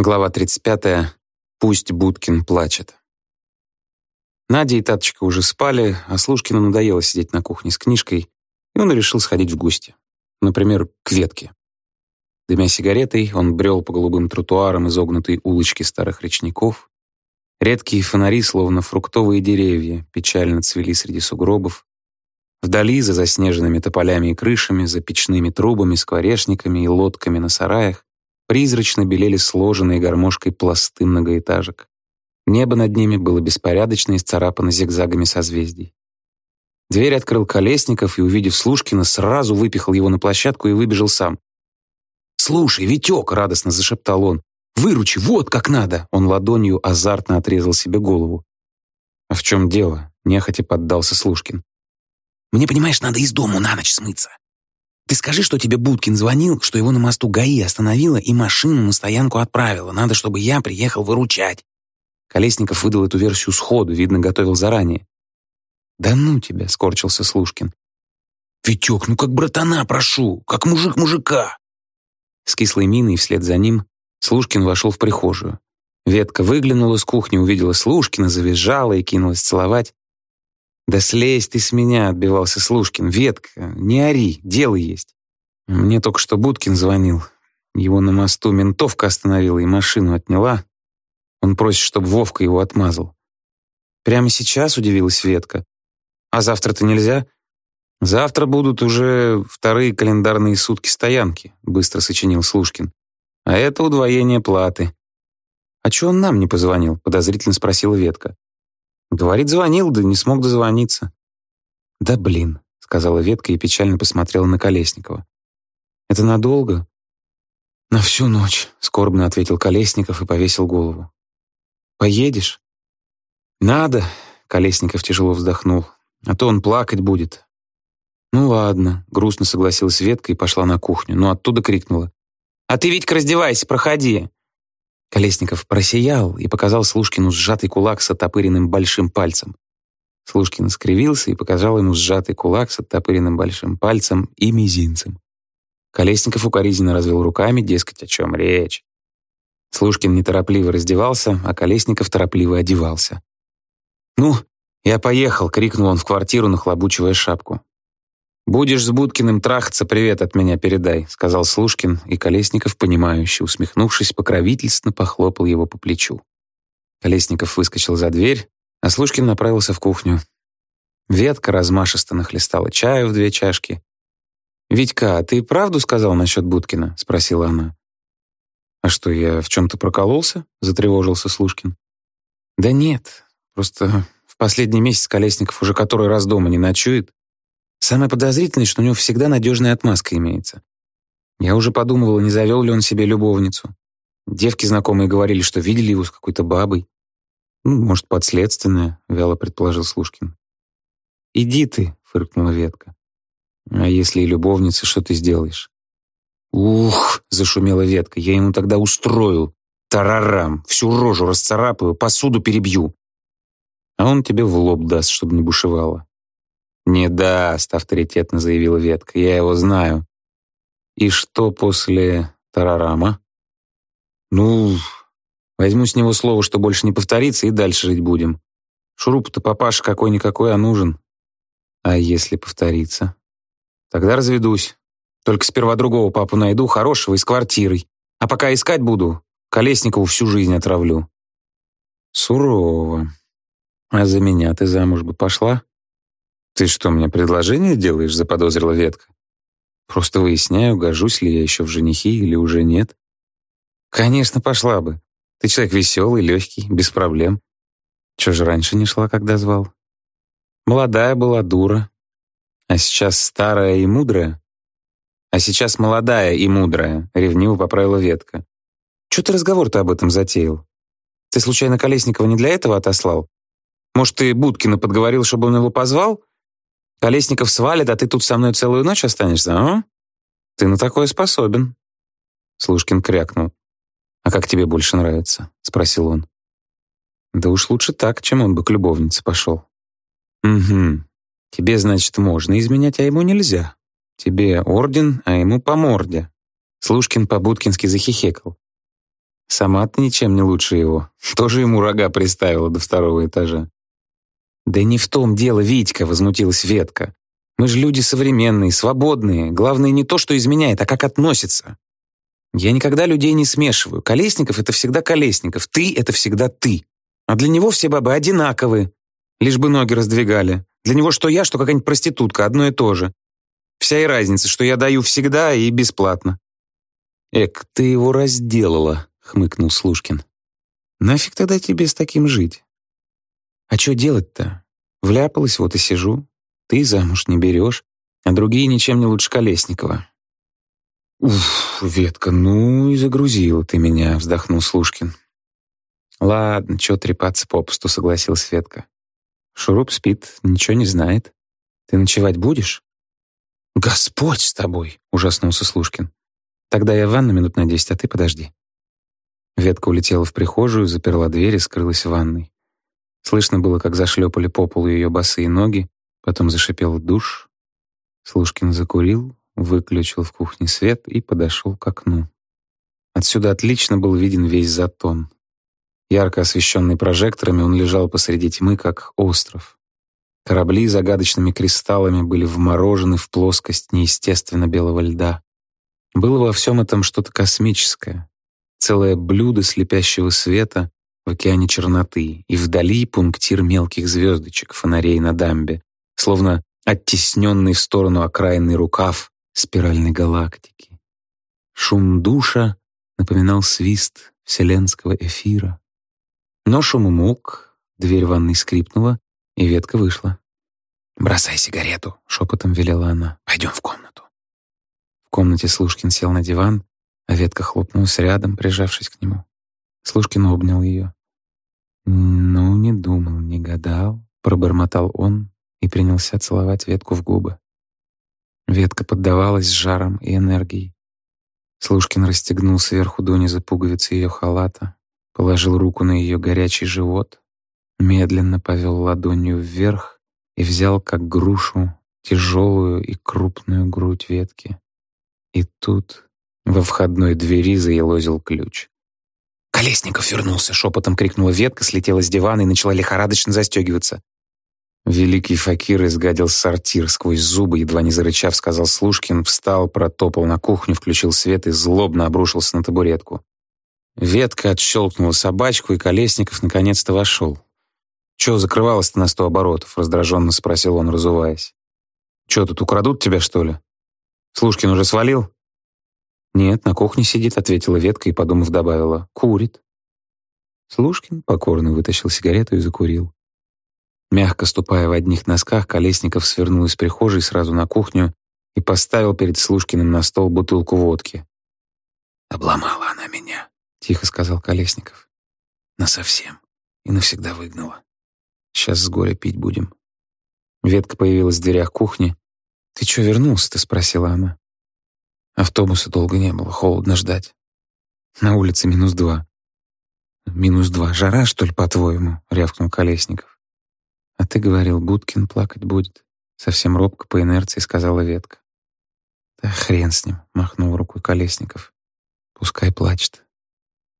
Глава 35. Пусть Будкин плачет. Надя и Таточка уже спали, а Слушкину надоело сидеть на кухне с книжкой, и он решил сходить в гости. Например, к ветке. Дымя сигаретой, он брел по голубым тротуарам изогнутой улочки старых речников. Редкие фонари, словно фруктовые деревья, печально цвели среди сугробов. Вдали, за заснеженными тополями и крышами, за печными трубами, скворечниками и лодками на сараях, Призрачно белели сложенные гармошкой пласты многоэтажек. Небо над ними было беспорядочно исцарапано зигзагами созвездий. Дверь открыл Колесников и, увидев Слушкина, сразу выпихал его на площадку и выбежал сам. «Слушай, Витек!» — радостно зашептал он. «Выручи, вот как надо!» Он ладонью азартно отрезал себе голову. «А в чем дело?» — нехотя поддался Слушкин. «Мне, понимаешь, надо из дому на ночь смыться. Ты скажи, что тебе Будкин звонил, что его на мосту ГАИ остановила и машину на стоянку отправила. Надо, чтобы я приехал выручать». Колесников выдал эту версию сходу, видно, готовил заранее. «Да ну тебя», — скорчился Слушкин. «Витек, ну как братана прошу, как мужик мужика». С кислой миной вслед за ним Слушкин вошел в прихожую. Ветка выглянула из кухни, увидела Слушкина, завизжала и кинулась целовать. «Да слезь ты с меня», — отбивался Слушкин. «Ветка, не ори, дело есть». Мне только что Будкин звонил. Его на мосту ментовка остановила и машину отняла. Он просит, чтобы Вовка его отмазал. «Прямо сейчас?» — удивилась Ветка. «А завтра-то нельзя?» «Завтра будут уже вторые календарные сутки стоянки», — быстро сочинил Слушкин. «А это удвоение платы». «А чё он нам не позвонил?» — подозрительно спросила Ветка. Говорит, звонил, да не смог дозвониться. Да блин, сказала ветка и печально посмотрела на Колесникова. Это надолго? На всю ночь, скорбно ответил Колесников и повесил голову. Поедешь? Надо, Колесников тяжело вздохнул. А то он плакать будет. Ну ладно, грустно согласилась Ветка и пошла на кухню, но оттуда крикнула: "А ты, Витька, раздевайся, проходи". Колесников просиял и показал Слушкину сжатый кулак с оттопыренным большим пальцем. Слушкин скривился и показал ему сжатый кулак с оттопыренным большим пальцем и мизинцем. Колесников укоризненно развел руками, дескать, о чем речь. Слушкин неторопливо раздевался, а Колесников торопливо одевался. «Ну, я поехал!» — крикнул он в квартиру, нахлобучивая шапку. «Будешь с Будкиным трахаться, привет от меня передай», — сказал Слушкин, и Колесников, понимающе усмехнувшись, покровительственно похлопал его по плечу. Колесников выскочил за дверь, а Слушкин направился в кухню. Ветка размашисто нахлестала чаю в две чашки. «Витька, а ты правду сказал насчет Будкина?» — спросила она. «А что, я в чем-то прокололся?» — затревожился Слушкин. «Да нет, просто в последний месяц Колесников уже который раз дома не ночует. Самое подозрительное, что у него всегда надежная отмазка имеется. Я уже подумывал, не завел ли он себе любовницу. Девки знакомые говорили, что видели его с какой-то бабой. Ну, может, подследственная, вяло предположил Слушкин. «Иди ты», — фыркнула ветка. «А если и любовница, что ты сделаешь?» «Ух!» — зашумела ветка. «Я ему тогда устрою. Тарарам! Всю рожу расцарапаю, посуду перебью. А он тебе в лоб даст, чтобы не бушевало. «Не даст», — авторитетно заявила ветка. «Я его знаю». «И что после Тарарама?» «Ну, возьму с него слово, что больше не повторится, и дальше жить будем. Шуруп-то папаша какой-никакой, а нужен. А если повторится? Тогда разведусь. Только сперва другого папу найду, хорошего и с квартирой. А пока искать буду, Колесникову всю жизнь отравлю». «Сурово. А за меня ты замуж бы пошла?» «Ты что, мне предложение делаешь?» — заподозрила ветка. «Просто выясняю, гожусь ли я еще в женихи или уже нет». «Конечно, пошла бы. Ты человек веселый, легкий, без проблем. Чего же раньше не шла, когда звал? Молодая была дура. А сейчас старая и мудрая? А сейчас молодая и мудрая, ревниво поправила ветка. Чего ты разговор-то об этом затеял? Ты случайно Колесникова не для этого отослал? Может, ты Будкина подговорил, чтобы он его позвал? Колесников свалит, а ты тут со мной целую ночь останешься, а? Ты на такое способен. Слушкин крякнул. «А как тебе больше нравится?» — спросил он. «Да уж лучше так, чем он бы к любовнице пошел». «Угу. Тебе, значит, можно изменять, а ему нельзя. Тебе орден, а ему по морде». Слушкин по-будкински захихекал. Сама ты ничем не лучше его. Тоже ему рога приставила до второго этажа. «Да не в том дело, Витька», — возмутилась Ветка. «Мы же люди современные, свободные. Главное не то, что изменяет, а как относится. Я никогда людей не смешиваю. Колесников — это всегда Колесников, ты — это всегда ты. А для него все бабы одинаковые, лишь бы ноги раздвигали. Для него что я, что какая-нибудь проститутка, одно и то же. Вся и разница, что я даю всегда и бесплатно». «Эк, ты его разделала», — хмыкнул Слушкин. «Нафиг тогда тебе с таким жить? А что делать-то? Вляпалась, вот и сижу. Ты замуж не берешь, а другие ничем не лучше Колесникова. «Уф, ветка, ну и загрузила ты меня», — вздохнул Слушкин. «Ладно, чё трепаться попусту», — согласилась Ветка. «Шуруп спит, ничего не знает. Ты ночевать будешь?» «Господь с тобой!» — ужаснулся Слушкин. «Тогда я в ванну минут на десять, а ты подожди». Ветка улетела в прихожую, заперла дверь и скрылась в ванной. Слышно было, как зашлепали по полу ее босые ноги, потом зашипел душ. Слушкин закурил, выключил в кухне свет и подошел к окну. Отсюда отлично был виден весь затон. Ярко освещенный прожекторами, он лежал посреди тьмы, как остров. Корабли загадочными кристаллами были вморожены в плоскость неестественно белого льда. Было во всем этом что-то космическое. Целое блюдо слепящего света, в океане черноты, и вдали пунктир мелких звездочек, фонарей на дамбе, словно оттесненный в сторону окраинный рукав спиральной галактики. Шум душа напоминал свист вселенского эфира. Но шум умолк, дверь ванной скрипнула, и ветка вышла. «Бросай сигарету», — шепотом велела она. «Пойдем в комнату». В комнате Слушкин сел на диван, а ветка хлопнулась рядом, прижавшись к нему. Слушкин обнял ее. «Ну, не думал, не гадал», — пробормотал он и принялся целовать ветку в губы. Ветка поддавалась жаром и энергией. Слушкин расстегнул сверху донизу пуговицы ее халата, положил руку на ее горячий живот, медленно повел ладонью вверх и взял, как грушу, тяжелую и крупную грудь ветки. И тут во входной двери заелозил ключ. «Колесников вернулся!» — шепотом крикнула ветка, слетела с дивана и начала лихорадочно застегиваться. Великий факир изгадил сортир сквозь зубы, едва не зарычав, сказал Слушкин, встал, протопал на кухню, включил свет и злобно обрушился на табуретку. Ветка отщелкнула собачку, и Колесников наконец-то вошел. «Чего закрывалось-то на сто оборотов?» — раздраженно спросил он, разуваясь. «Чего тут, украдут тебя, что ли? Слушкин уже свалил?» «Нет, на кухне сидит», — ответила ветка и, подумав, добавила. «Курит». Слушкин покорно вытащил сигарету и закурил. Мягко ступая в одних носках, Колесников свернул из прихожей сразу на кухню и поставил перед Слушкиным на стол бутылку водки. «Обломала она меня», — тихо сказал Колесников. «Насовсем. И навсегда выгнала. Сейчас с горя пить будем». Ветка появилась в дверях кухни. «Ты что вернулся-то?» — спросила она. Автобуса долго не было, холодно ждать. На улице минус два. «Минус два. Жара, что ли, по-твоему?» — рявкнул Колесников. «А ты говорил, Будкин плакать будет». Совсем робко по инерции сказала ветка. «Да хрен с ним», — махнул рукой Колесников. «Пускай плачет.